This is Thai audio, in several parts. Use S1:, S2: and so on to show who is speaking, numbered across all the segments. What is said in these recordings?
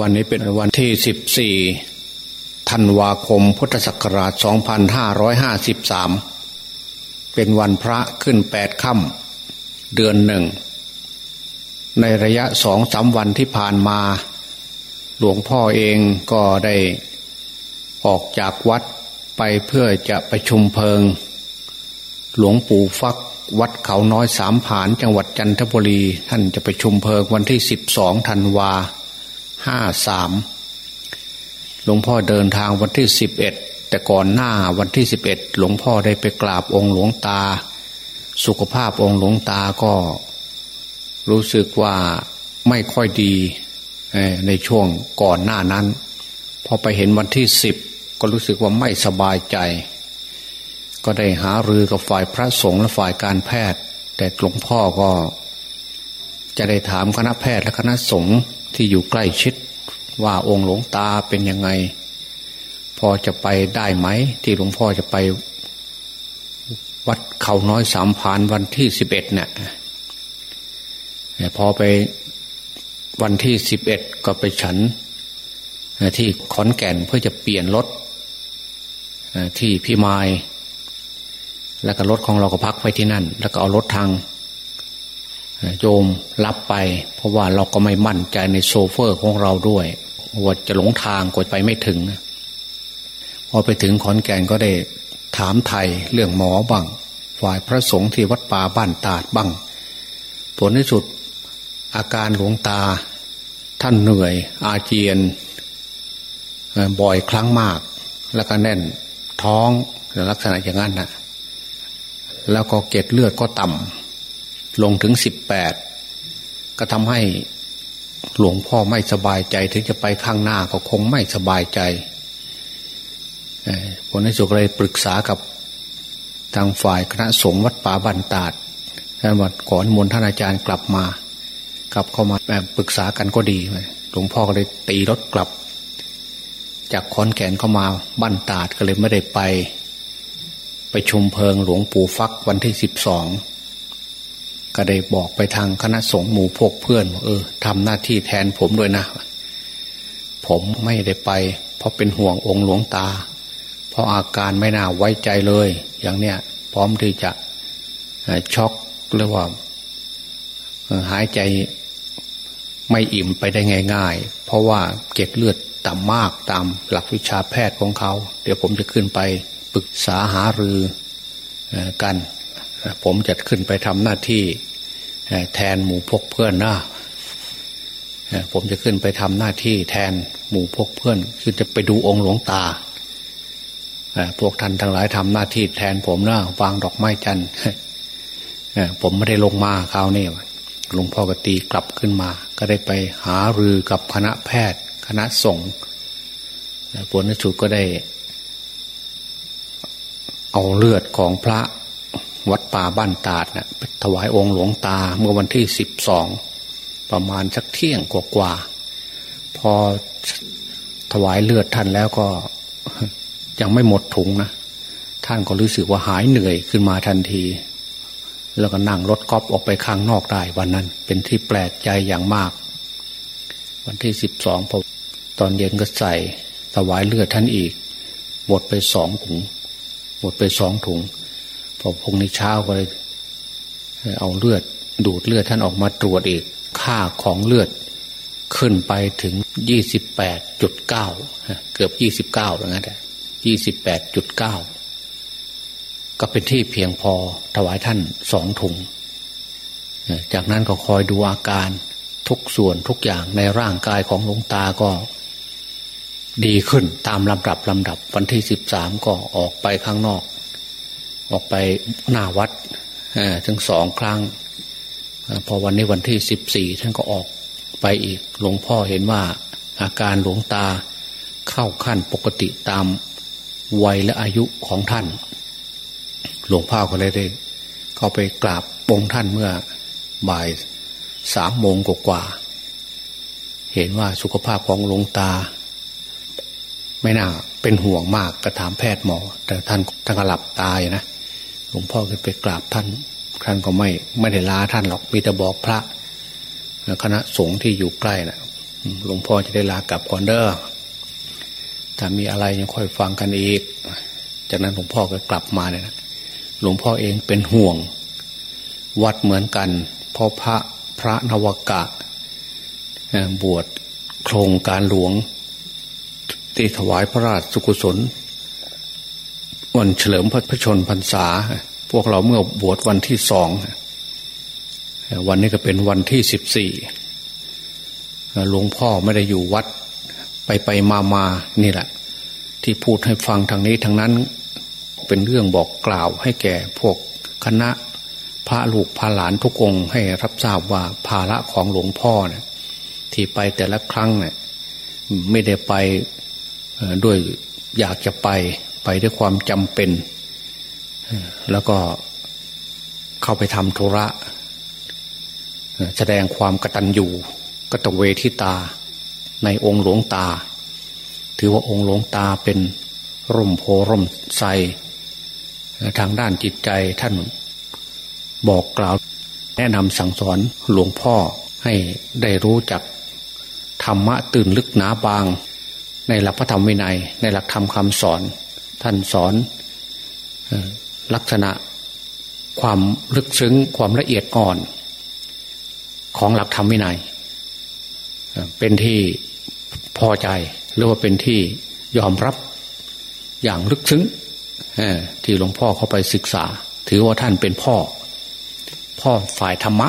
S1: วันนี้เป็นวันที่14ธันวาคมพุทธศักราช 2553 เป็นวันพระขึ้นแปดค่ำเดือนหนึ่ง ในระยะสองสาวันที่ผ่านมา หลวงพ่อเองก็ได้ออกจากวัดไปเพื่อจะไปชุมเพลิง หลวงปู่ฟักวัดเขาน้อยสามผานจังหวัดจันทบุรี ท่านจะไปชุมเพลิงวันที่สิบสองธันวา ห้าสามหลวงพ่อเดินทางวันที่สิบเอ็ดแต่ก่อนหน้าวันที่สิบเอ็ดหลวงพ่อได้ไปกราบองค์หลวงตา สุขภาพองค์หลวงตาก็ รู้สึกว่าไม่ค่อยดีในช่วงก่อนหน้านั้น พอไปเห็นวันที่สิบก็รู้สึกว่าไม่สบายใจ ก็ได้หารือกับฝ่ายพระสงฆ์และฝ่ายการแพทย์ แต่หลวงพ่อก็ จะได้ถามคณะแพทย์และคณะสงฆ์ ที่อยู่ใกล้ชิดว่าองค์หลวงตาเป็นยังไง พอจะไปได้ไหม ที่หลวงพ่อจะไป วัดเขาน้อยสามพานวันที่สิบเอ็ดเนี่ยพอไปวันที่สิบเอ็ดก็ไปฉัน ที่ขอนแก่นเพื่อจะเปลี่ยนรถที่พี่ไม้แล้วก็รถของเราก็พักไว้ที่นั่น แล้วก็เอารถทาง โยมรับไป เพราะว่าเราก็ไม่มั่นใจในโซเฟอร์ของเราด้วยว่าจะหลงทางกดไปไม่ถึงพอไปถึงขอนแก่นก็ได้ถามไทยเรื่องหมอบ้าง ฝ่ายพระสงฆ์ที่วัดป่าบ้านตาดบ้าง ผลที่สุดอาการหลวงตา ท่านเหนื่อยอาเจียน บ่อยครั้งมาก แล้วก็แน่นท้องลักษณะอย่างนั้นนะแล้วก็เกล็ดเลือดก็ต่ำ ลงถึงสิบแปดก็ทำให้หลวงพ่อไม่สบายใจ ถึงจะไปข้างหน้าก็คงไม่สบายใจผลในสุดเลยปรึกษากับทางฝ่ายคณะสงฆ์วัดป่าบันตาดท่านวันก่อนมนท่านอาจารย์กลับมา กลับเข้ามาปรึกษากันก็ดีหลวงพ่อก็เลยตีรถกลับ จากขอนแก่นเข้ามาบ้านตาดก็เลยไม่ได้ไป ไปชมเพลิงหลวงปู่ฟักวันที่สิบสอง ก็ได้บอกไปทางคณะสงฆ์หมู่พกเพื่อนเออทำหน้าที่แทนผมด้วยนะ ผมไม่ได้ไป เพราะเป็นห่วงองค์หลวงตา เพราะอาการไม่น่าไว้ใจเลย อย่างเนี้ยพร้อมที่จะช็อกหรือว่า หายใจไม่อิ่มไปได้ง่ายๆ เพราะว่าเกล็ดเลือดต่ำมากตามหลักวิชาแพทย์ของเขา เดี๋ยวผมจะขึ้นไปปรึกษาหารือกัน ผมจะขึ้นไปทำหน้าที่แทนหมู่พกเพื่อนนะผมจะขึ้นไปทำหน้าที่แทนหมู่พกเพื่อน คือจะไปดูองค์หลวงตาพวกท่านทั้งหลายทำหน้าที่แทนผมนะวางดอกไม้จันทร์ผมไม่ได้ลงมาคราวนี้หลวงพ่อกตีกลับขึ้นมา ก็ได้ไปหารือกับคณะแพทย์ คณะสงฆ์ผลในสุดก็ได้ เอาเลือดของพระ วัดป่าบ้านตาดนะ่ะถวายองค์หลวงตาเมื่อวันที่สิบสองประมาณสักเที่ยงกว่าๆพอถวายเลือดท่านแล้วก็ยังไม่หมดถุงนะท่านก็รู้สึกว่าหายเหนื่อยขึ้นมาทันที แล้วก็นั่งรถกอล์ฟออกไปข้างนอกได้วันนั้น เป็นที่แปลกใจอย่างมาก วันที่สิบสองพอตอนเย็นก็ใส่ถวายเลือดท่านอีกหมดไปสองถุงหมดไปสองถุง พอพงในเช้าก็เลยเอาเลือดดูดเลือดท่านออกมาตรวจอีก ค่าของเลือดขึ้นไปถึงยี่สิบแปดจุดเก้าเกือบยี่สิบเก้าแล้วงั้นแหละยี่สิบแปดจุดเก้าก็เป็นที่เพียงพอถวายท่านสองถุง จากนั้นก็คอยดูอาการทุกส่วนทุกอย่างในร่างกายของหลวงตาก็ ดีขึ้นตามลำดับลำดับวันที่สิบสามก็ออกไปข้างนอก ออกไปหน้าวัดถึงสองครั้งพอวันนี้วันที่สิบสี่ท่านก็ออกไปอีกหลวงพ่อเห็นว่าอาการหลวงตาเข้าขั้นปกติตามวัยและอายุของท่าน หลวงพ่อก็เลยได้ เข้าไปกราบองค์ท่านเมื่อบ่ายสามโมงกว่าเห็นว่าสุขภาพของหลวงตา ไม่น่าเป็นห่วงมากก็ถามแพทย์หมอ แต่ท่านท่านก็หลับตายนะ หลวงพ่อก็ไปกราบท่านท่านก็ไม่ไม่ได้ลาท่านหรอกมีแต่บอกพระคณะสงฆ์ที่อยู่ใกล้นะ่ะหลวงพ่อจะได้ลากลับก่อนเด้อถ้ามีอะไรยังค่อยฟังกันอีก จากนั้นหลวงพ่อก็กลับมาเนี่ยนะหลวงพ่อเองเป็นห่วง วัดเหมือนกันเพราะพระพระนวกะบวชโครงการหลวง ที่ถวายพระราชสุกุศล วันเฉลิมพระชนพรรษา พวกเราเมื่อบวชวันที่สองวันนี้ก็เป็นวันที่สิบสี่หลวงพ่อไม่ได้อยู่วัด ไปไปมามานี่แหละ ที่พูดให้ฟังทางนี้ทางนั้น เป็นเรื่องบอกกล่าวให้แก่พวกคณะพระลูกพระหลานทุกองให้รับทราบว่าภาระของหลวงพ่อเนี่ยที่ไปแต่ละครั้งเนี่ยไม่ได้ไปด้วยอยากจะไป ไปด้วยความจำเป็น แล้วก็เข้าไปทำธุระแสดงความกตัญญูกตเวทิตา ในองค์หลวงตา ถือว่าองค์หลวงตาเป็นร่มโพร่มใสทางด้านจิตใจท่านบอกกล่าว แนะนำสั่งสอนหลวงพ่อให้ได้รู้จักธรรมะตื่นลึกหนาบาง ในหลักพระธรรมวินัย ในหลักธรรมคำสอน ท่านสอนลักษณะความลึกซึ้งความละเอียดอ่อน ของหลักธรรมวินัย เป็นที่พอใจหรือว่าเป็นที่ยอมรับอย่างลึกซึ้งที่หลวงพ่อเข้าไปศึกษา ถือว่าท่านเป็นพ่อ พ่อฝ่ายธรรมะ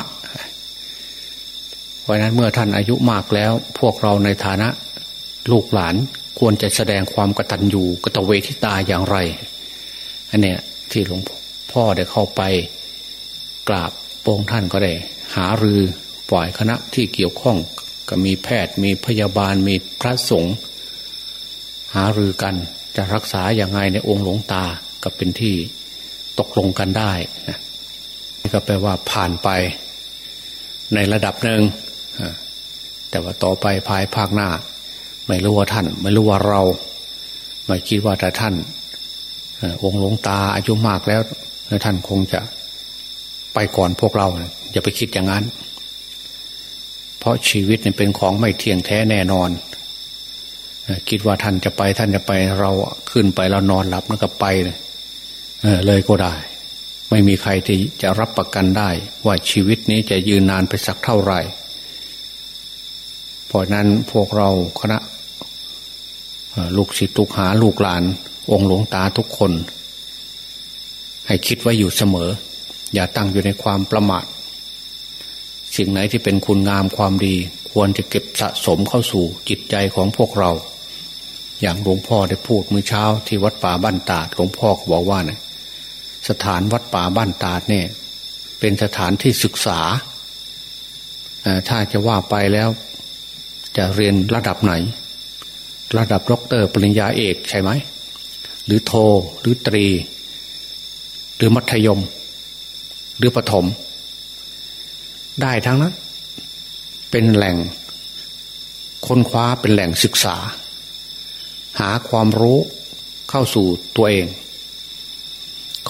S1: เพราะนั้นเมื่อท่านอายุมากแล้ว พวกเราในฐานะ ลูกหลานควรจะแสดงความกตัญญูกตเวทิตาอย่างไรอันเนี้ยที่หลวงพ่อได้เข้าไปกราบโปงท่านก็ได้ หารือปล่อยคณะที่เกี่ยวข้องก็มีแพทย์มีพยาบาลมีพระสงฆ์หารือกันจะรักษาอย่างไงในองค์หลวงตาก็เป็นที่ตกลงกันได้นะก็แปลว่าผ่านไปในระดับหนึ่งแต่ว่าต่อไปภายภาคหน้า ไม่รู้ว่าท่าน ไม่รู้ว่าเรา ไม่คิดว่าแต่ท่านองค์หลวงตาอายุมากแล้วท่านคงจะไปก่อนพวกเราอย่าไปคิดอย่างนั้น เพราะชีวิตเนี่ยเป็นของไม่เที่ยงแท้แน่นอน คิดว่าท่านจะไปท่านจะไปเราขึ้นไปเรานอนหลับแล้วก็ไปเลยเเลยก็ได้ ไม่มีใครที่จะรับประกันได้ ว่าชีวิตนี้จะยืนนานไปสักเท่าไหร่เพราะนั้นพวกเราคณะ ลูกศิษย์ลูกหาลูกหลาน องค์หลวงตาทุกคน ให้คิดไว้อยู่เสมอ อย่าตั้งอยู่ในความประมาทสิ่งไหนที่เป็นคุณงามความดี ควรจะเก็บสะสมเข้าสู่จิตใจของพวกเรา อย่างหลวงพ่อได้พูดเมื่อเช้าที่วัดป่าบ้านตาดหลวงพ่อก็บอกว่าเนี่ยสถานวัดป่าบ้านตาดเนี่ย เป็นสถานที่ศึกษาถ้าจะว่าไปแล้ว จะเรียนระดับไหน ระดับด็อกเตอร์ปริญญาเอกใช่ไหม หรือโทหรือตรี หรือมัธยม หรือประถม ได้ทั้งนั้น เป็นแหล่ง ค้นคว้าเป็นแหล่งศึกษา หาความรู้เข้าสู่ตัวเอง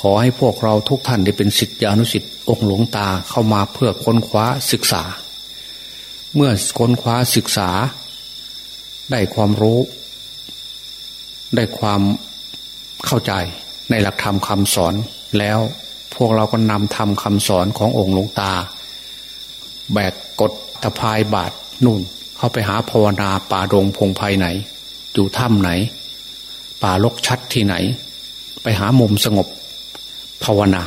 S1: ขอให้พวกเราทุกท่านได้เป็นสิทธิอนุสิทธิ์องค์หลวงตาเข้ามาเพื่อค้นคว้าศึกษา เมื่อค้นคว้าศึกษา ได้ความรู้ ได้ความเข้าใจในหลักธรรมคำสอน แล้วพวกเราก็นำทำคำสอนขององค์หลวงตา แบกกดตะพายบาทนู่น เข้าไปหาภาวนาป่าดงพงภายไหน อยู่ถ้ำไหน ป่าลกชัดที่ไหน ไปหามุมสงบ ภาวนา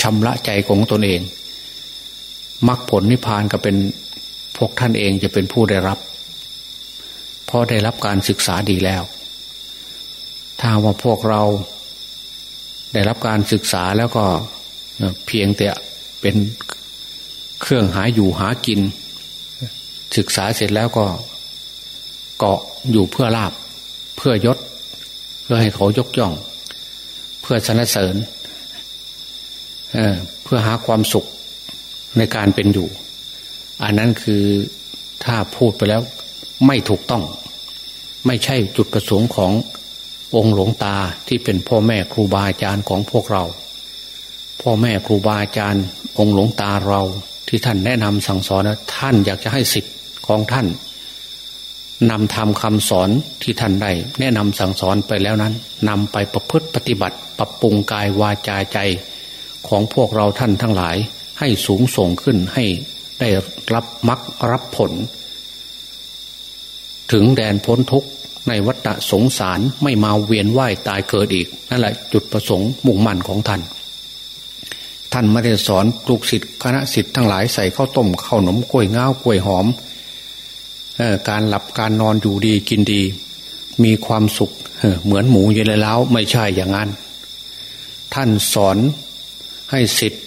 S1: ชำระใจของตนเองมรรคผลนิพพานก็เป็นพวกท่านเองจะเป็นผู้ได้รับ ราะได้รับการศึกษาดีแล้ว ถ้าว่าพวกเราได้รับการศึกษาแล้วก็เพียงแต่เป็นเครื่องหาอยู่หากิน ศึกษาเสร็จแล้วก็เกาะอยู่เพื่อลาบ เพื่อยศ เพื่อให้เขายกย่อง เพื่อสนเสริญเเพื่อหาความสุขในการเป็นอยู่ อันนั้นคือถ้าพูดไปแล้วไม่ถูกต้อง ไม่ใช่จุดประสงค์ขององค์หลวงตาที่เป็นพ่อแม่ครูบาอาจารย์ของพวกเรา พ่อแม่ครูบาอาจารย์ องค์หลวงตาเรา ที่ท่านแนะนำสั่งสอนนะท่านอยากจะให้สิทธิ์ของท่านนำทำคำสอนที่ท่านได้แนะนำสั่งสอนไปแล้วนั้นนำไปประพฤติปฏิบัติ ปรับปรุงกายวาจาใจ ของพวกเราท่านทั้งหลาย ให้สูงส่งขึ้นให้ได้รับมรรครับผล ถึงแดนพ้นทุกข์ในวัฏสงสารไม่มาเวียนว่ายตายเกิดอีก นั่นแหละจุดประสงค์มุ่งมั่นของท่าน ท่านไม่ได้สอนลูกศิษย์คณะศิษย์ทั้งหลายใส่ข้าวต้มข้าวหนมกล้วยง้าวกล้วยหอมการหลับการนอนอยู่ดีกินดี มีความสุขเหมือนหมูอยู่ในเล้าไม่ใช่อย่างนั้น ท่านสอนให้สิทธิ์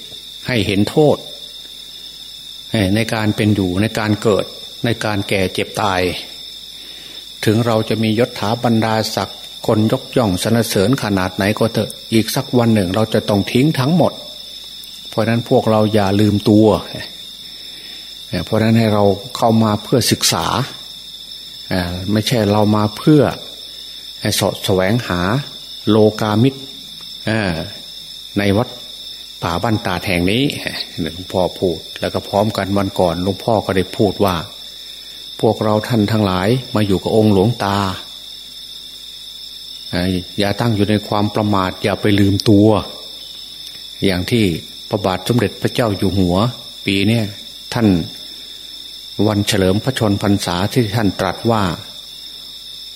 S1: ให้เห็นโทษ ในการเป็นอยู่ในการเกิดในการแก่เจ็บตาย ถึงเราจะมียศถาบรรดาศักดิ์คนยกย่องสนเสริญขนาดไหนก็เถอะอีกสักวันหนึ่งเราจะต้องทิ้งทั้งหมด เพราะนั้นพวกเราอย่าลืมตัว เพราะนั้นให้เราเข้ามาเพื่อศึกษา ไม่ใช่เรามาเพื่อสอดแสวงหาโลกามิตรในวัดป่าบ้านตาแห่งนี้หลวงพ่อพูด แล้วก็พร้อมกันวันก่อนหลวงพ่อก็ได้พูดว่า พวกเราท่านทั้งหลายมาอยู่กับองค์หลวงตา อย่าตั้งอยู่ในความประมาท อย่าไปลืมตัว อย่างที่พระบาทสมเด็จพระเจ้าอยู่หัว ปีนี้ท่านวันเฉลิมพระชนพรรษาที่ท่านตรัสว่า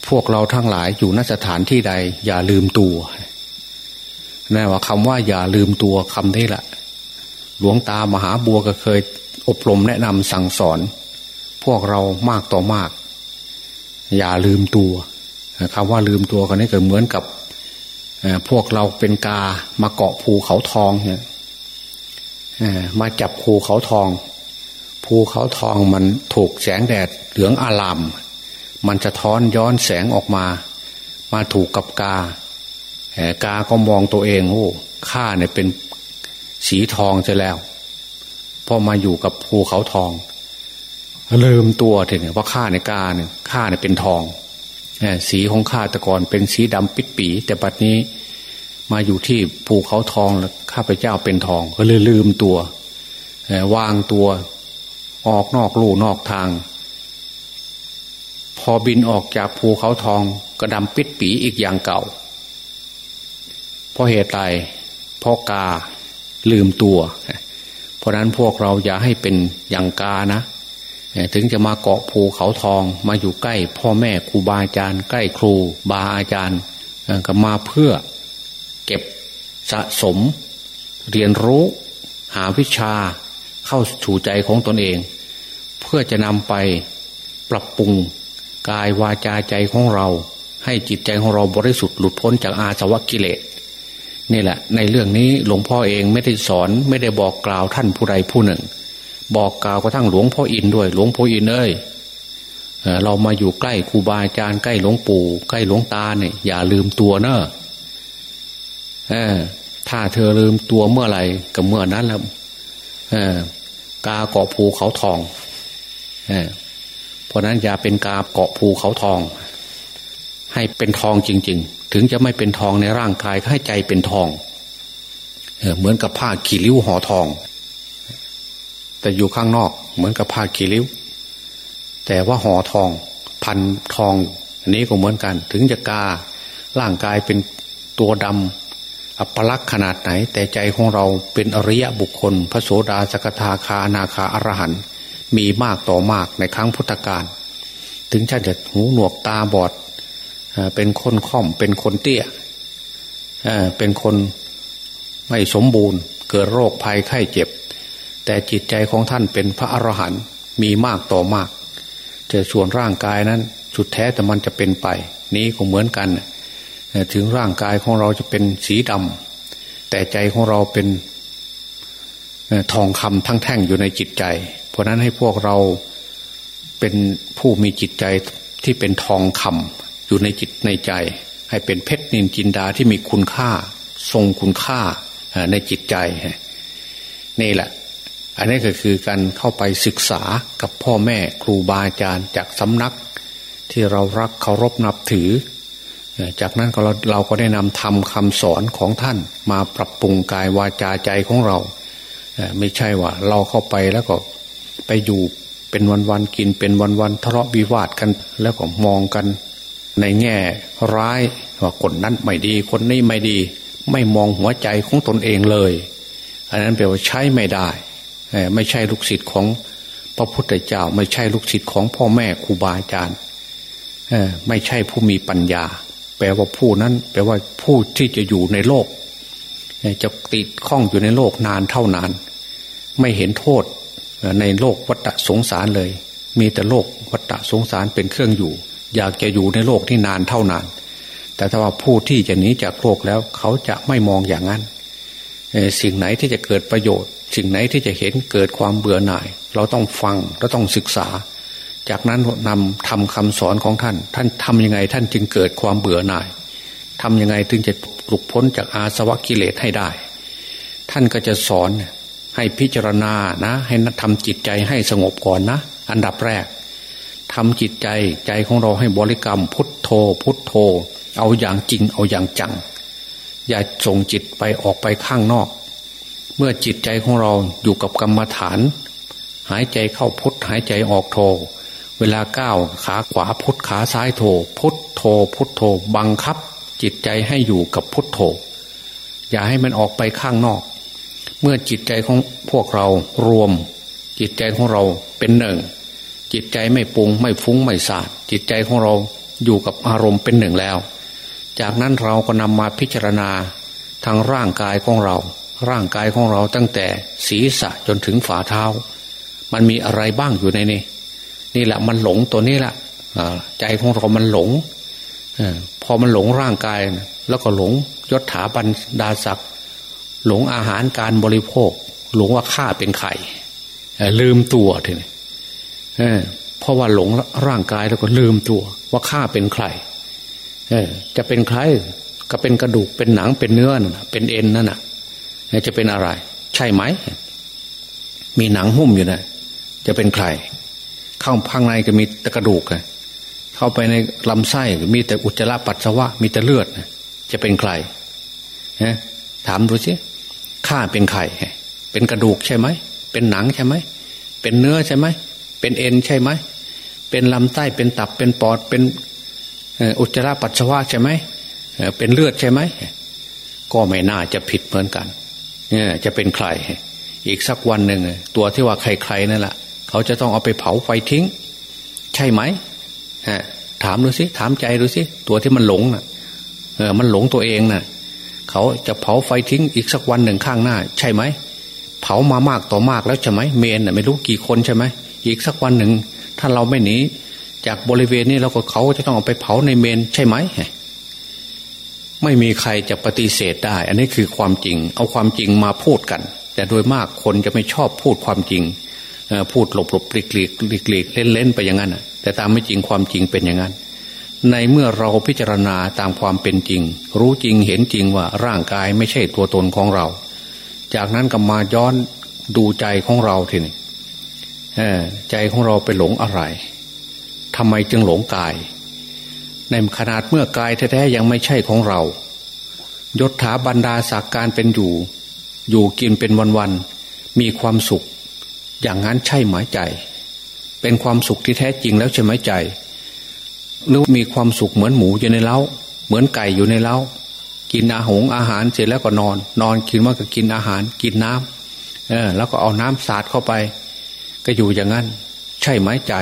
S1: พวกเราทั้งหลายอยู่นสถานที่ใด อย่าลืมตัวนั่นว่าคำว่าอย่าลืมตัวคำนี้แหละหลวงตามหาบัวก็เคยอบรมแนะนำสั่งสอน พวกเรามากต่อมาก อย่าลืมตัวคำว่าลืมตัวกันนี่ก็เหมือนกับพวกเราเป็นกามาเกาะภูเขาทองเนี่ยมาจับภูเขาทอง ภูเขาทองมันถูกแสงแดดเหลืองอารามมันจะท้อนย้อนแสงออกมา มาถูกกับกากาก็มองตัวเองโอ้ข้าเนี่ยเป็นสีทองจะแล้วพอมาอยู่กับภูเขาทอง ลืมตัวถึงว่าข้าในกาเนี่ยข้าเนี่ยเป็นทองสีของข้าตะกอนเป็นสีดำปิดปี แต่ปัจนี้มาอยู่ที่ภูเขาทองแล้วข้าพเจ้าเป็นทอง ก็เลยลืมตัววางตัวออกนอกลู่นอกทาง พอบินออกจากภูเขาทองกระดำปิดปีอีกอย่างเก่าเพราะเหตุใดเพราะกาลืมตัว เพราะนั้นพวกเราอย่าให้เป็นอย่างกานะ ถึงจะมาเกาะภูเขาทองมาอยู่ใกล้ พ่อแม่ครูบาอาจารย์ ใกล้ครูบาอาจารย์ก็มาเพื่อเก็บสะสม เรียนรู้หาวิชาเข้าสู่ใจของตนเอง เพื่อจะนำไปปรับปรุงกายวาจาใจของเรา ให้จิตใจของเราบริสุทธิ์หลุดพ้นจากอาสวะกิเลสนี่แหละ ในเรื่องนี้หลวงพ่อเองไม่ได้สอนไม่ได้บอกกล่าวท่านผู้ใดผู้หนึ่ง บอกกล่าวกระทั่งหลวงพ่ออินด้วย หลวงพ่ออินเอ้ยเรามาอยู่ใกล้ครูบาอาจารย์ใกล้หลวงปู่ใกล้หลวงตาเนี่ยอย่าลืมตัวเนอะถ้าเธอลืมตัวเมื่อไหร่กับเมื่อนั้นแล้วกาเกาะภูเขาทองเพราะนั้นอย่าเป็นกาเกาะภูเขาทอง ให้เป็นทองจริง ๆ ถึงจะไม่เป็นทองในร่างกายก็ให้ใจเป็นทองเหมือนกับผ้าขีริ้วห่อทอง แต่อยู่ข้างนอกเหมือนกับผ้าขีริ้ว แต่ว่าห่อทอง พันทองอันนี้ก็เหมือนกัน ถึงจะการ่างกายเป็นตัวดำอัปลักษณ์ขนาดไหน แต่ใจของเราเป็นอริยบุคคล พระโสดาสกทาคานาคาอรหันมีมากต่อมากในครั้งพุทธกาลถึงท่านจะหูหนวกตาบอดเป็นคนค่อมเป็นคนเตี้ยเป็นคนไม่สมบูรณ์ เกิดโรคภัยไข้เจ็บ แต่จิตใจของท่านเป็นพระอรหันต์มีมากต่อมากจะส่วนร่างกายนั้นสุดแท้แต่มันจะเป็นไป นี้ก็เหมือนกัน ถึงร่างกายของเราจะเป็นสีดำแต่ใจของเราเป็นทองคำทั้งแท่งอยู่ในจิตใจ เพราะนั้นให้พวกเราเป็นผู้มีจิตใจที่เป็นทองคำอยู่ในจิตในใจ ให้เป็นเพชรนินจินดาที่มีคุณค่า ทรงคุณค่าในจิตใจ นี่แหละ อันนี้ก็คือการเข้าไปศึกษากับพ่อแม่ครูบาอาจารย์จากสำนัก ที่เรารักเคารพนับถือ จากนั้นเราเราก็ได้นำทำคำสอนของท่านมาปรับปรุงกายวาจาใจของเรา ไม่ใช่ว่าเราเข้าไปแล้วก็ไปอยู่เป็นวันๆกินเป็นวันๆทะเลาะวิวาทกันแล้วก็มองกัน ในแง่ร้ายว่าคนนั้นไม่ดีคนนี้ไม่ดี ไม่มองหัวใจของตนเองเลย อันนั้นแปลว่าใช้ไม่ได้ ไม่ใช่ลูกศิษย์ของพระพุทธเจ้า ไม่ใช่ลูกศิษย์ของพ่อแม่ครูบาอาจารย์ไม่ใช่ผู้มีปัญญา แปลว่าผู้นั้น แปลว่าผู้ที่จะอยู่ในโลก จะติดข้องอยู่ในโลกนานเท่านาน ไม่เห็นโทษในโลกวัฏสงสารเลย มีแต่โลกวัฏสงสารเป็นเครื่องอยู่ อยากจะอยู่ในโลกที่นานเท่านาน แต่ถ้าว่าผู้ที่จะหนีจากโลกแล้ว เขาจะไม่มองอย่างนั้น สิ่งไหนที่จะเกิดประโยชน์ สิ่งไหนที่จะเห็นเกิดความเบื่อหน่าย เราต้องฟังเราต้องศึกษา จากนั้นนำทำคำสอนของท่าน ท่านทำยังไงท่านจึงเกิดความเบื่อหน่ายทำยังไงถึงจะหลุดพ้นจากอาสวะกิเลสให้ได้ ท่านก็จะสอนให้พิจารณานะ ให้ทำจิตใจให้สงบก่อนนะ อันดับแรกทำจิตใจใจของเราให้บริกรรมพุทโธ พุทโธ เอาอย่างจริงเอาอย่างจัง อย่าส่งจิตไปออกไปข้างนอก เมื่อจิตใจของเราอยู่กับกรรมฐาน หายใจเข้าพุทหายใจออกโธเวลาก้าวขาขวาพุทขาซ้ายโธพุทโธพุทโธบังคับ จิตใจให้อยู่กับพุทโธอย่าให้มันออกไปข้างนอก เมื่อจิตใจของพวกเรารวม จิตใจของเราเป็นหนึ่ง จิตใจไม่ปุงไม่ฟุ้งไม่สาดจิตใจของเราอยู่กับอารมณ์เป็นหนึ่งแล้ว จากนั้นเราก็นำมาพิจารณาทางร่างกายของเรา ร่างกายของเราตั้งแต่ศีรษะจนถึงฝ่าเท้า มันมีอะไรบ้างอยู่ในนี้นี่แหละมันหลงตัวนี้แหละใจของเรา มันหลงพอมันหลงร่างกาย แล้วก็หลงยศถาบรรดาศักดิ์หลงอาหารการบริโภค หลงว่าข้าเป็นไข่ลืมตัวทีนี้เพราะว่าหลงร่างกายแล้วก็ลืมตัว ว่าข้าเป็นใคร จะเป็นใครก็เป็นกระดูกเป็นหนังเป็นเนื้อเป็นเอ็นนั่นน่ะจะเป็นอะไร ใช่ไหม มีหนังหุ้มอยู่นะจะเป็นใครข้างข้างในก็มีตะกระดูกไงเข้าไปในลำไส้มีแต่อุจจาระปัสสาวะ มีแต่เลือดจะเป็นใครฮะถามดูสิข้าเป็นใครเป็นกระดูกใช่ไหมเป็นหนังใช่ไหมเป็นเนื้อใช่ไหมเป็นเอ็นใช่ไหมเป็นลำไส้เป็นตับเป็นปอดเป็น อุจจาระปัสสาวะใช่ไหมเป็นเลือดใช่ไหมก็ไม่น่าจะผิดเหมือนกันเนี่ยจะเป็นใคร อีกสักวันหนึ่งตัวที่ว่าใครๆนั่นแหละเขาจะต้องเอาไปเผาไฟทิ้ง ใช่ไหมฮะถามดูสิถามใจดูสิตัวที่มันหลงน่ะเออมันหลงตัวเองน่ะ เขาจะเผาไฟทิ้งอีกสักวันหนึ่งข้างหน้า ใช่ไหมเผามามากต่อมากแล้วใช่ไหมเมนน่ะไม่รู้กี่คนใช่ไหมอีกสักวันหนึ่งถ้าเราไม่หนี จากบริเวณนี้เราก็เขาจะต้องเอาไปเผาในเมนใช่ไหมไม่มีใครจะปฏิเสธได้ อันนี้คือความจริง เอาความจริงมาพูดกัน แต่โดยมากคนจะไม่ชอบพูดความจริงพูดหลบหลบหลีกหลีกหลีกหลีกเล่นเล่นไปอย่างนั้นแต่ตามไม่จริงความจริงเป็นอย่างนั้น ในเมื่อเราพิจารณาตามความเป็นจริง รู้จริงเห็นจริงว่าร่างกายไม่ใช่ตัวตนของเรา จากนั้นก็มาย้อนดูใจของเราทีนี้ใจของเราไปหลงอะไร ทำไมจึงหลงกาย ในขนาดเมื่อกายแท้ๆยังไม่ใช่ของเรา ยศถาบรรดาศักการเป็นอยู่ อยู่กินเป็นวันๆมีความสุข อย่างนั้นใช่ไหมใจ เป็นความสุขที่แท้จริงแล้วใช่ไหมใจหรือมีความสุขเหมือนหมูอยู่ในเล้า เหมือนไก่อยู่ในเล้า กินอาหงอาหารเสร็จแล้วก็นอน นอนกินว่าก็กินอาหาร กินน้ำเออ แล้วก็เอาน้ำสาดเข้าไป ก็อยู่อย่างนั้น ใช่ไหมใจ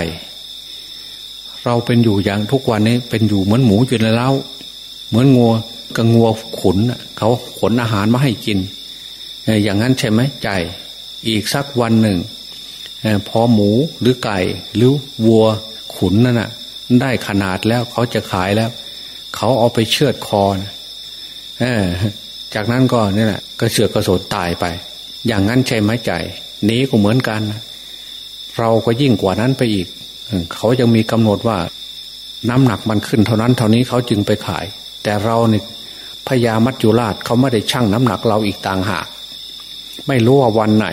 S1: เราเป็นอยู่อย่างทุกวันนี้เป็นอยู่เหมือนหมูอยู่ในเล้าเหมือนงัวกับงัวขุนเขาขนอาหารมาให้กิน อย่างนั้นใช่ไหมใจอีกสักวันหนึ่งพอหมูหรือไก่หรือวัวขุนนั่นน่ะ ได้ขนาดแล้วเขาจะขายแล้ว เขาเอาไปเชือดคอนะจากนั้นก็นี่แหละกระเสือกกระสนตายไป อย่างนั้นใช่ไหมใจนี้ก็เหมือนกัน เราก็ยิ่งกว่านั้นไปอีก เขายังมีกำหนดว่าน้ำหนักมันขึ้นเท่านั้นเท่านี้เขาจึงไปขาย แต่เราเนี่ยพญามัจจุราชเขาไม่ได้ชั่งน้ำหนักเราอีกต่างหาก ไม่รู้ว่าวันไหน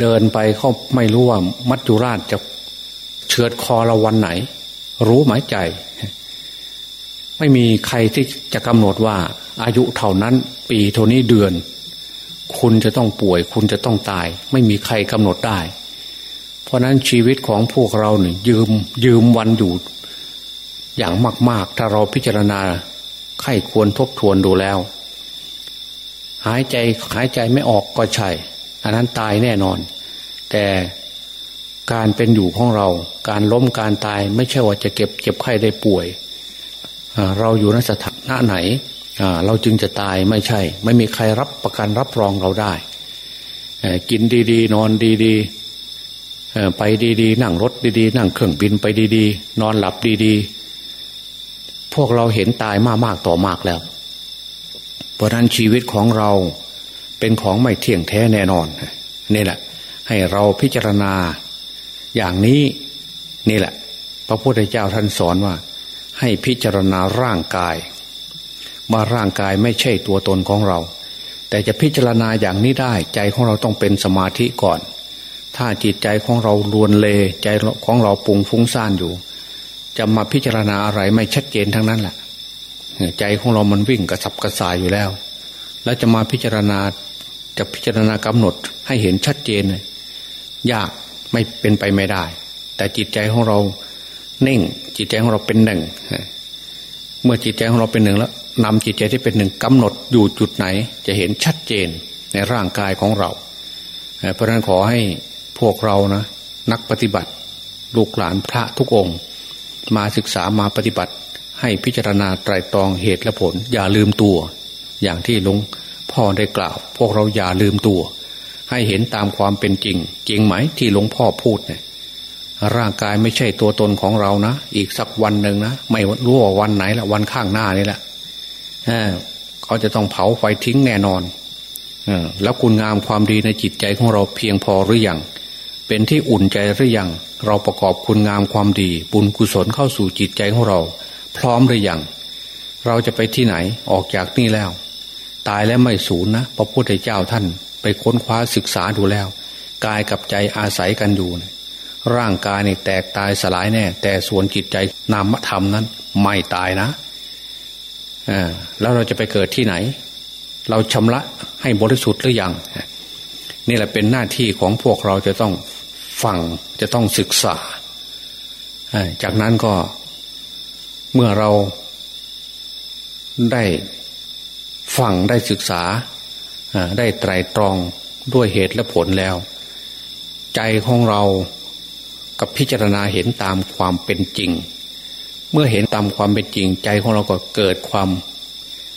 S1: เดินไปเขาไม่รู้ว่ามัจจุราชจะเชือดคอเราวันไหน รู้หมายใจ ไม่มีใครที่จะกำหนดว่า อายุเท่านั้น ปีเท่านี้เดือน คุณจะต้องป่วย คุณจะต้องตาย ไม่มีใครกำหนดได้ เพราะนั้นชีวิตของพวกเราเนี่ยยืมยืมวันอยู่ อย่างมาก ๆ ถ้าเราพิจารณาไข้ควรทบทวนดูแล้ว หายใจหายใจไม่ออกก็ใช่ อันนั้นตายแน่นอน แต่การเป็นอยู่ของเรา การล้มการตายไม่ใช่ว่าจะเก็บเจ็บไข้ได้ป่วย เราอยู่ในสถานะไหน เราจึงจะตายไม่ใช่ ไม่มีใครรับประกันรับรองเราได้ กินดีๆ นอนดีๆ ไปดีๆ นั่งรถดีๆ นั่งเครื่องบินไปดีๆ นอนหลับดีๆ พวกเราเห็นตายมากมากต่อมากแล้ว เพราะนั้นชีวิตของเราเป็นของไม่เที่ยงแท้แน่นอนนี่แหละ ให้เราพิจารณาอย่างนี้นี่แหละ พระพุทธเจ้าท่านสอนว่า ให้พิจารณาร่างกายมาร่างกายไม่ใช่ตัวตนของเรา แต่จะพิจารณาอย่างนี้ได้ ใจของเราต้องเป็นสมาธิก่อน ถ้าจิตใจของเราลวนเลใจของเราปุงฟุ้งซ่านอยู่ จะมาพิจารณาอะไรไม่ชัดเจนทั้งนั้นแหละใจของเรามันวิ่งกระสับกระส่ายอยู่แล้ว แล้วจะมาพิจารณาจะพิจารณากำหนดให้เห็นชัดเจนยากไม่เป็นไปไม่ได้ แต่จิตใจของเราเน่ง จิตใจของเราเป็นหนึ่งเมื่อจิตใจของเราเป็นหนึ่งแล้วนำจิตใจที่เป็นหนึ่งกำหนดอยู่จุดไหน จะเห็นชัดเจนในร่างกายของเราเพราะนั้นขอให้ พวกเรานะ นักปฏิบัติ ลูกหลานพระทุกองค์ มาศึกษามาปฏิบัติ ให้พิจารณาไตรตรองเหตุและผล อย่าลืมตัว อย่างที่หลวงพ่อได้กล่าว พวกเราอย่าลืมตัว ให้เห็นตามความเป็นจริง จริงไหมที่หลวงพ่อพูดเนี่ยร่างกายไม่ใช่ตัวตนของเรานะ อีกสักวันหนึ่งนะ ไม่รู้ว่าวันไหนละวันข้างหน้านี่แหละเขาจะต้องเผาไฟทิ้งแน่นอนแล้วคุณงามความดีในจิตใจของเราเพียงพอหรือยัง เป็นที่อุ่นใจหรือยังเราประกอบคุณงามความดี บุญกุศลเข้าสู่จิตใจของเรา พร้อมหรือยังเราจะไปที่ไหนออกจากนี่แล้ว ตายแล้วไม่สูญนะพระพุทธเจ้าท่านไปค้นคว้าศึกษาดูแล้ว กายกับใจอาศัยกันอยู่ร่างกายนี่แตกตายสลายแน่ แต่ส่วนจิตใจนามธรรมนั้น ไม่ตายนะแล้วเราจะไปเกิดที่ไหน เราชำระให้บริสุทธิ์หรือยังนี่แหละเป็นหน้าที่ของพวกเราจะต้อง ฟังจะต้องศึกษา จากนั้นก็เมื่อเราได้ฟังได้ศึกษาได้ไตรตรองด้วยเหตุและผลแล้ว ใจของเรากับพิจารณาเห็นตามความเป็นจริง เมื่อเห็นตามความเป็นจริง ใจของเราก็เกิดความ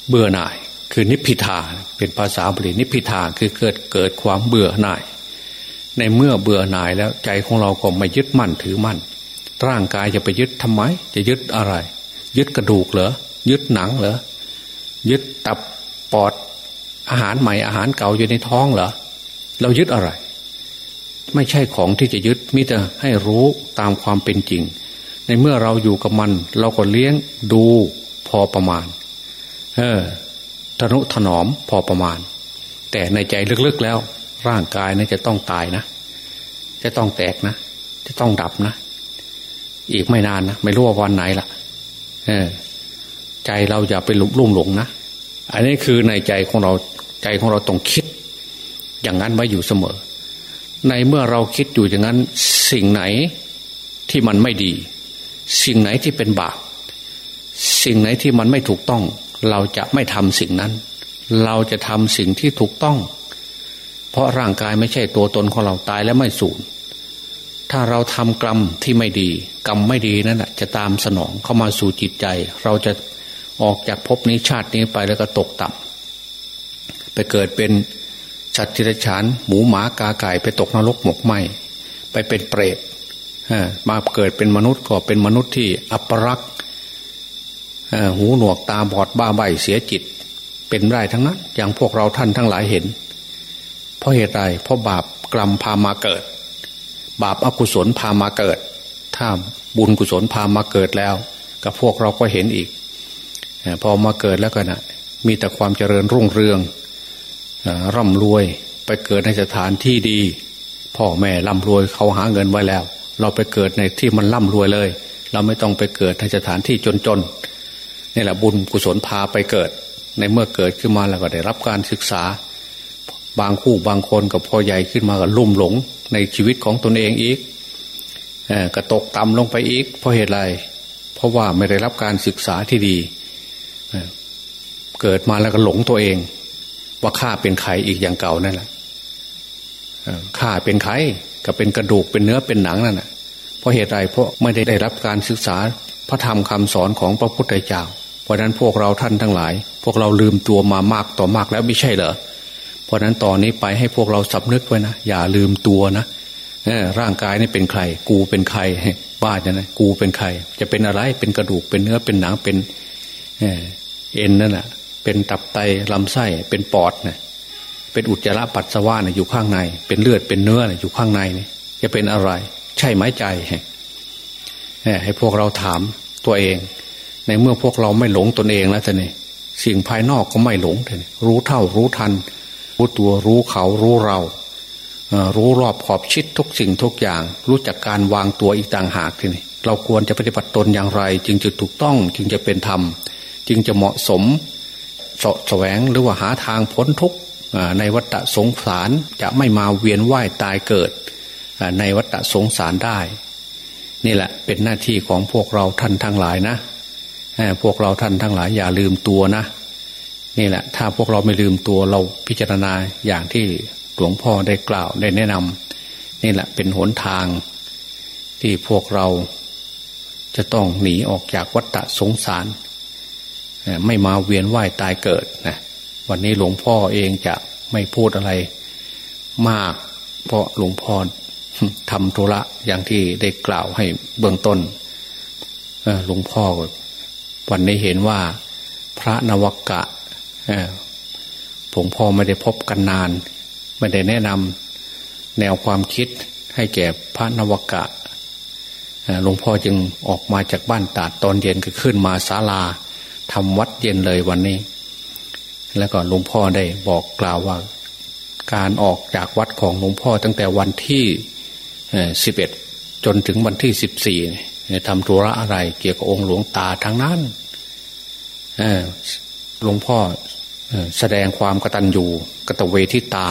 S1: เบื่อหน่าย คือนิพพิทาเป็นภาษาบาลีนิพพิทาคือเกิดเกิดความเบื่อหน่าย ในเมื่อเบื่อหน่ายแล้วใจของเราก็ไม่ยึดมั่นถือมั่น ร่างกายจะไปยึดทำไม จะยึดอะไร ยึดกระดูกเหรอยึดหนังเหรอยึดตับปอดอาหารใหม่อาหารเก่าอยู่ในท้องเหรอเรายึดอะไร ไม่ใช่ของที่จะยึดมิแต่ให้รู้ตามความเป็นจริง ในเมื่อเราอยู่กับมัน เราก็เลี้ยงดูพอประมาณ เออทนุถนอมพอประมาณ แต่ในใจลึกๆแล้ว ร่างกายนะจะต้องตายนะ จะต้องแตกนะ จะต้องดับนะ อีกไม่นานนะ ไม่รู้ว่าวันไหนละ่ะใจเราอย่าไปหลุ่มหลงนะ อันนี้คือในใจของเราใจของเราต้องคิด อย่างนั้นไว้อยู่เสมอ ในเมื่อเราคิดอยู่อย่างนั้น สิ่งไหนที่มันไม่ดี สิ่งไหนที่เป็นบาปสิ่งไหนที่มันไม่ถูกต้อง เราจะไม่ทำสิ่งนั้น เราจะทำสิ่งที่ถูกต้อง เพราะร่างกายไม่ใช่ตัวตนของเราตายแล้วไม่สูญถ้าเราทำกรรมที่ไม่ดี กรรมไม่ดีนั่นแหละจะตามสนองเข้ามาสู่จิตใจ เราจะออกจากภพนี้ชาตินี้ไปแล้วก็ตกต่ำไปเกิดเป็นชัตติรฉาน หมูหมากาไก่ไปตกนรกหมกไหมไปเป็นเปรตมาเกิดเป็นมนุษย์ก็เป็นมนุษย์ที่อัปรักษ์หูหนวกตาบอดบ้าใบเสียจิต เป็นไรทั้งนั้น อย่างพวกเราท่านทั้งหลายเห็น เพราะเหตุใดเพราะบาปกรรมพามาเกิด บาปอากุศลพามาเกิด ถ้าบุญกุศลพามาเกิดแล้ว กับพวกเราก็เห็นอีก พอมาเกิดแล้วก็นะมีแต่ความเจริญรุ่งเรืองร่ำรวยไปเกิดในสถานที่ดี พ่อแม่ร่ำรวยเขาหาเงินไว้แล้ว เราไปเกิดในที่มันร่ำรวยเลย เราไม่ต้องไปเกิดในสถานที่จนๆนี่แหละบุญกุศลพาไปเกิด ในเมื่อเกิดขึ้นมาแล้วก็ได้รับการศึกษา บางคู่บางคนกับพ่อใหญ่ขึ้นมาก็ลุ่มหลงในชีวิตของตนเองอีกกระตกต่ำลงไปอีก เพราะเหตุไร เพราะว่าไม่ได้รับการศึกษาที่ดี เกิดมาแล้วก็หลงตัวเอง ว่าข้าเป็นใครอีกอย่างเก่านั่นแหละข้าเป็นใครก็เป็นกระดูกเป็นเนื้อเป็นหนังนั่นแหะเพราะเหตุไรเพราะไม่ได้ได้รับการศึกษาพระธรรมคำสอนของพระพุทธเจ้า เพราะนั้นพวกเราท่านทั้งหลาย พวกเราลืมตัวมามากต่อมากแล้วไม่ใช่เหรอ เพราะนั้นตอนนี้ไปให้พวกเราสำนึกไว้นะ อย่าลืมตัวนะร่างกายนี่เป็นใคร กูเป็นใครบ้าจะนะกูเป็นใคร จะเป็นอะไรเป็นกระดูกเป็นเนื้อเป็นหนังเป็นเอ็นนั่นแหละเป็นตับไตลำไส้เป็นปอดนะเป็นอุจจาระปัสสาวะนะอยู่ข้างใน เป็นเลือดเป็นเนื้อนะอยู่ข้างในนี่จะเป็นอะไร ใช่ไหมใจให้พวกเราถามตัวเอง ในเมื่อพวกเราไม่หลงตนเองแล้วท่านสิ่งภายนอกก็ไม่หลงท่านรู้เท่ารู้ทัน รู้ตัวรู้เขารู้เรารู้รอบขอบชิดทุกสิ่งทุกอย่าง รู้จักการวางตัวอีกต่างหากทีนี้เราควรจะปฏิบัติตนอย่างไร จึงจะถูกต้องจึงจะเป็นธรรม จึงจะเหมาะสมสะแสวงหรือว่าหาทางพ้นทุกข์ในวัฏสงสารจะไม่มาเวียนว่ายตายเกิด ในวัฏสงสารได้ นี่แหละเป็นหน้าที่ของพวกเราท่านทั้งหลายนะพวกเราท่านทั้งหลายอย่าลืมตัวนะ นี่แหละ ถ้าพวกเราไม่ลืมตัวเราพิจารณาอย่างที่หลวงพ่อได้กล่าวได้แนะนำนี่แหละเป็นหนทางที่พวกเราจะต้องหนีออกจากวัฏสงสาร ไม่มาเวียนว่ายตายเกิดนะวันนี้หลวงพ่อเองจะไม่พูดอะไรมาก เพราะหลวงพ่อทำธุระอย่างที่ได้กล่าวให้เบื้องต้นหลวงพ่อวันนี้เห็นว่าพระนวกะ ผมพ่อไม่ได้พบกันนาน ไม่ได้แนะนำแนวความคิดให้แก่พระนวกะหลวงพ่อจึงออกมาจากบ้านตาดตอนเย็นก็ขึ้นมาศาลาทำวัดเย็นเลยวันนี้ แล้วก็หลวงพ่อได้บอกกล่าวว่า การออกจากวัดของหลวงพ่อตั้งแต่วันที่สิบเอ็ดจนถึงวันที่สิบสี่ทำธุระอะไรเกี่ยวกับองค์หลวงตาทั้งนั้นหลวงพ่อ แสดงความกตัญญูกตเวทิตา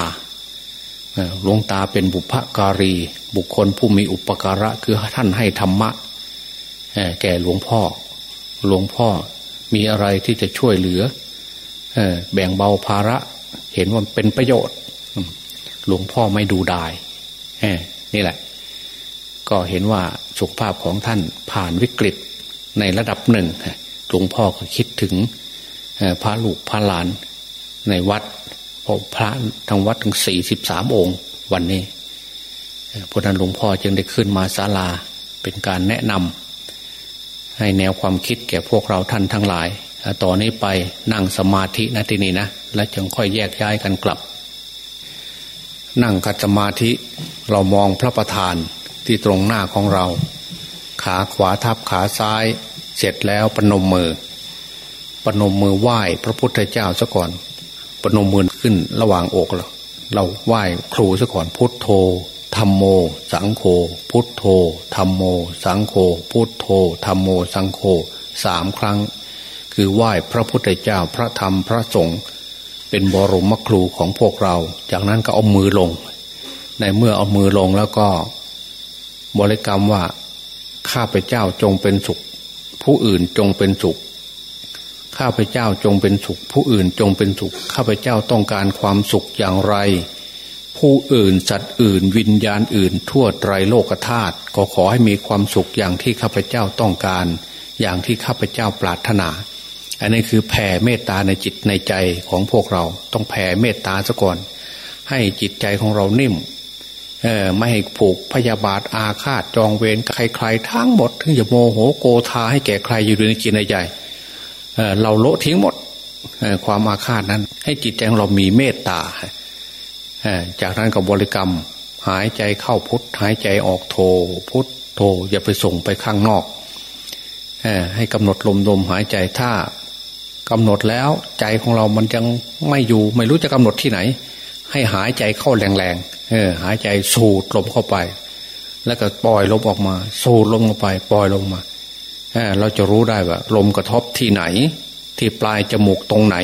S1: หลวงตาเป็นบุพการี บุคคลผู้มีอุปการะคือท่านให้ธรรมะแก่หลวงพ่อ หลวงพ่อมีอะไรที่จะช่วยเหลือแบ่งเบาภาระ เห็นว่าเป็นประโยชน์ หลวงพ่อไม่ดูดายนี่แหละ ก็เห็นว่าสุขภาพของท่านผ่านวิกฤตในระดับหนึ่งหลวงพ่อก็คิดถึง พระลูกพระหลานในวัดพระทางวัดถึงสี่สิบสามองค์ วันนี้พระนั้นหลวงพ่อจึงได้ขึ้นมาศาลาเป็นการแนะนำให้แนวความคิดแก่พวกเราท่านทั้งหลายต่อนนี้ไปนั่งสมาธินะที่นี่นะ และจึงค่อยแยกย้ายกันกลับ นั่งกัดสมาธิเรามองพระประธานที่ตรงหน้าของเรา ขาขวาทับขาซ้าย เสร็จแล้วปนมมือ ปนมมือไหว้พระพุทธเจ้าซะก่อนปนมมือขึ้นระหว่างอกเราเราไหว้ครูซะก่อนพุทโธธรรมโม สังโฆพุทโธธรรมโม สังโฆพุทโธธรรมโม สังโฆสามครั้ง คือไหว้พระพุทธเจ้าพระธรรมพระสงฆ์เป็นบรมครูของพวกเรา จากนั้นก็เอามือลง ในเมื่อเอามือลงแล้วก็ บริกรรมว่า ข้าพเจ้าจงเป็นสุข ผู้อื่นจงเป็นสุข ข้าพเจ้าจงเป็นสุข ผู้อื่นจงเป็นสุข ข้าพเจ้าต้องการความสุขอย่างไร ผู้อื่นสัตว์อื่น วิญญาณอื่น ทั่วไตรโลกธาตุก็ขอให้มีความสุขอย่างที่ข้าพเจ้าต้องการ อย่างที่ข้าพเจ้าปรารถนา อันนี้คือแผ่เมตตาในจิตในใจของพวกเราต้องแผ่เมตตาซะก่อน ให้จิตใจของเรานิ่มเออไม่ให้ผูกพยาบาทอาฆาตจองเวรใครๆทั้งหมด ถึงจะโมโหโกธาให้แก่ใครอยู่ในจิตในใจ เราโละทิ้งหมดความอาฆาตนั้น ให้จิตใจของเรามีเมตตาจากนั้นก็บบริกรรม หายใจเข้าพุทหายใจออกโทพุทโทอย่าไปส่งไปข้างนอกให้กำหนดลมลมหายใจถ้ากำหนดแล้วใจของเรามันยังไม่อยู่ ไม่รู้จะกำหนดที่ไหน ให้หายใจเข้าแรงๆหายใจสูดลมเข้าไป แล้วก็ปล่อยลมออกมา สูดลมเข้าไป ปล่อยลงมา เราจะรู้ได้ว่า ลมกระทบที่ไหน ที่ปลายจมูกตรงไหน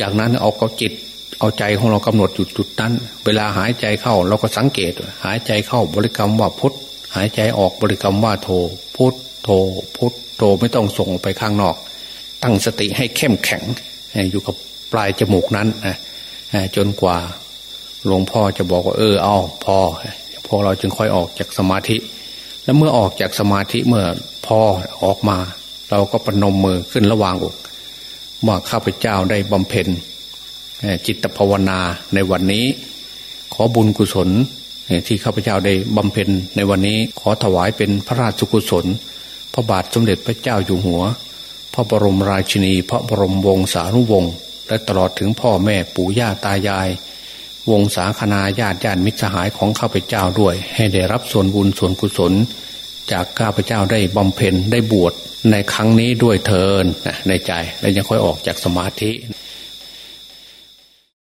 S1: จากนั้นเอาเอาจิต เอาใจของเรากำหนดจุดจุดนั้น เวลาหายใจเข้าเราก็สังเกต หายใจเข้าบริกรรมว่าพุทธหายใจออกบริกรรมว่าโทพุทโทพุทโทไม่ต้องส่งไปข้างนอก ตั้งสติให้เข้มแข็ง อยู่กับปลายจมูกนั้นจนกว่าหลวงพ่อจะบอกว่าเออเอาพอพอเราจึงค่อยออกจากสมาธิ แล้วเมื่อออกจากสมาธิเมื่อพอออกมา เราก็ปนมมือขึ้นระหว่างอกว่าข้าพเจ้าได้บำเพ็ญจิตภาวนาในวันนี้ ขอบุญกุศลที่ข้าพเจ้าได้บำเพ็ญในวันนี้ขอถวายเป็นพระราชกุศล พระบาทสมเด็จพระเจ้าอยู่หัว พระบรมราชินี พระบรมวงศานุวงศ์และตลอดถึงพ่อแม่ปู่ย่าตายาย วงศาคณาญาติญาติมิตรสหายของข้าพเจ้าด้วย ให้ได้รับส่วนบุญส่วนกุศล จากข้าพเจ้าได้บำเพ็ญได้บวชในครั้งนี้ด้วยเทินในใจและยังค่อยออกจากสมาธิ